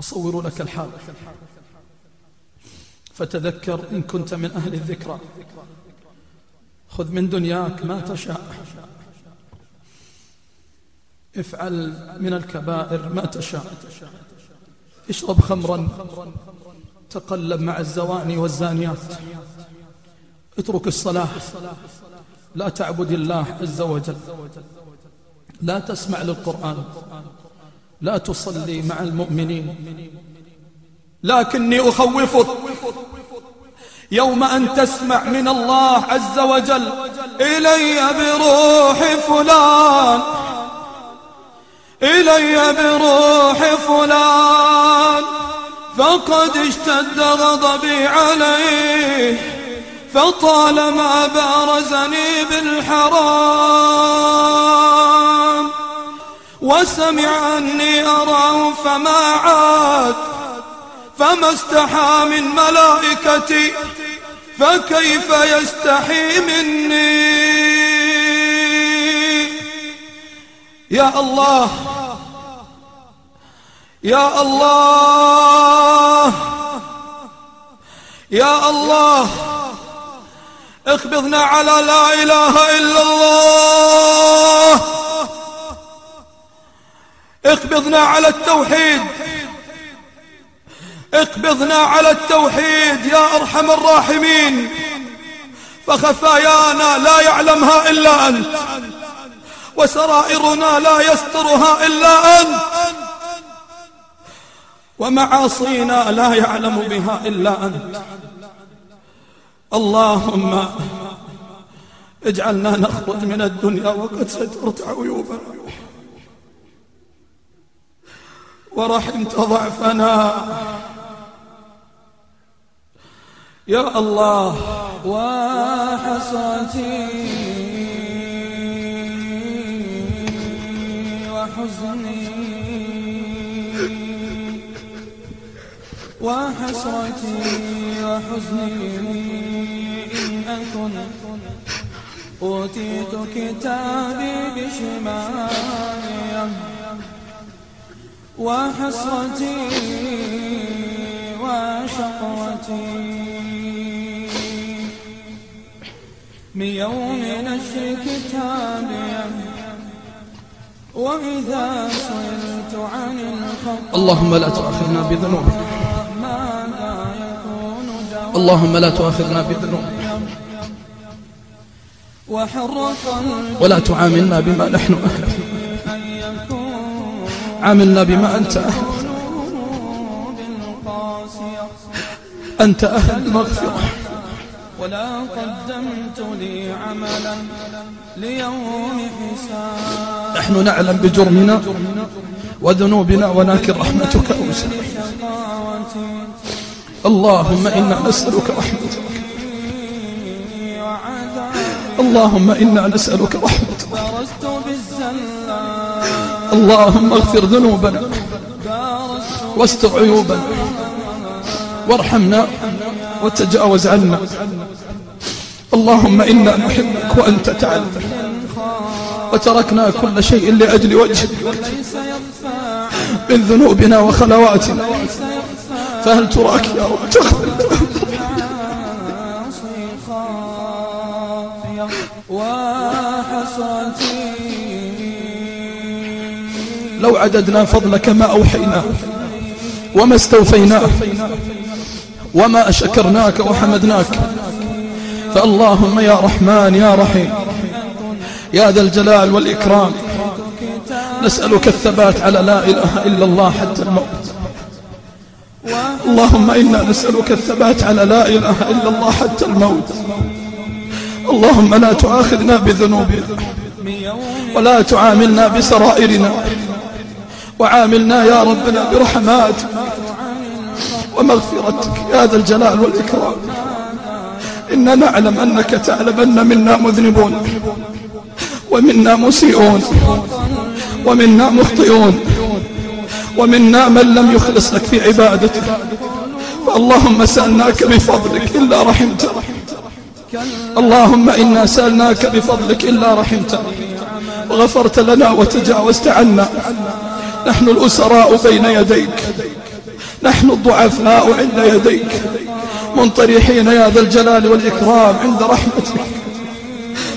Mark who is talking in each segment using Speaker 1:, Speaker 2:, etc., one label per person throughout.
Speaker 1: أصور لك الحال. فتذكر إن كنت من أهل الذكرى. خذ من دنياك ما تشاء. افعل من الكبائر ما تشاء. اشرب خمرا. تقلب مع الزواني والزانيات. اترك الصلاة. لا تعبد الله عز وجل. لا تسمع للقرآن. لا تصلي مع المؤمنين. لكني أخوفك. يوم أن تسمع من الله عز وجل إلي بروح فلان. إلي بروح فلان. فقد اشتد غضبي عليه فطالما بارزني بالحرام. وسمع أني أراه فما عاد فما استحى من ملائكتي فكيف يستحي مني؟ يا الله يا الله يا الله اقبضنا على لا إله إلا الله. اقبضنا على التوحيد. اقبضنا على التوحيد يا أرحم الراحمين. فخفايانا لا يعلمها إلا أنت. وسرائرنا لا يسترها إلا أنت. ومعاصينا لا يعلم بها إلا أنت. اللهم اجعلنا نخرج من الدنيا وقد سترت عيوبنا. ورحمت ضعفنا. يا الله وحسرتي وحزني. وحسرتي وحزني إن أكن أوتيت كتابي بشمالي. وحسرتي وشقوتي. من يوم نشر كتابي وإذا سئلت عن الخط اللهم لا تؤاخذنا بذنوبنا اللهم لا تؤاخذنا بذنوبنا ولا تعاملنا بما نحن أهل عاملنا بما أنت أهل. أنت أهل المغفرة. ولا قدمت لي عملا ليوم حساب. نحن نعلم بجرمنا وذنوبنا ولكن رحمتك أوسع. اللهم إنا نسألك رحمتك. اللهم إنا نسألك رحمتك. اللهم اغفر ذنوبنا واستر عيوبنا وارحمنا وتجاوز عنا. اللهم إنا نحبك وأنت تعلم. وتركنا كل شيء لأجل وجهك من ذنوبنا وخلواتنا. فهل تراك يا رب؟ تغفر لو عددنا فضلك ما أوحينا وما استوفيناه وما شكرناك وحمدناك فاللهم يا رحمن يا رحيم يا ذا الجلال والإكرام نسألك الثبات على لا إله إلا الله حتى الموت اللهم إنا نسألك الثبات على لا إله إلا الله حتى الموت اللهم لا تؤاخذنا بذنوبنا ولا تعاملنا بسرائرنا وعاملنا يا ربنا برحماتك ومغفرتك يا ذا الجلال والإكرام. إنا نعلم أنك تعلم أن منا مذنبون ومنا مسيئون ومنا مخطئون ومنا من لم يخلص لك في عبادته فاللهم سألناك بفضلك إلا رحمت. اللهم إنا سألناك بفضلك إلا رحمت. وغفرت لنا وتجاوزت عنا. نحن الأسراء بين يديك. نحن الضعفاء عند يديك. منطرحين يا ذا الجلال والإكرام عند رحمتك.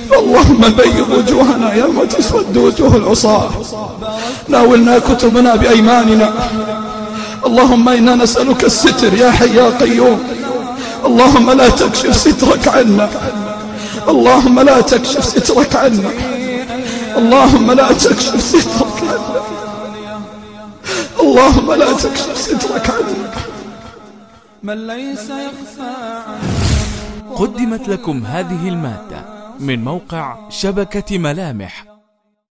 Speaker 1: فاللهم بيض وجوهنا يوم تسود وجوه العصاة. ناولنا كتبنا بأيماننا. اللهم إنا نسألك الستر يا حي يا قيوم. اللهم لا تكشف سترك عنا. اللهم لا تكشف سترك عنا. اللهم لا تكشف سترك اللهم لا تكشف سترك عنا من ليس يخفى
Speaker 2: قدمت لكم هذه المادة من موقع شبكة ملامح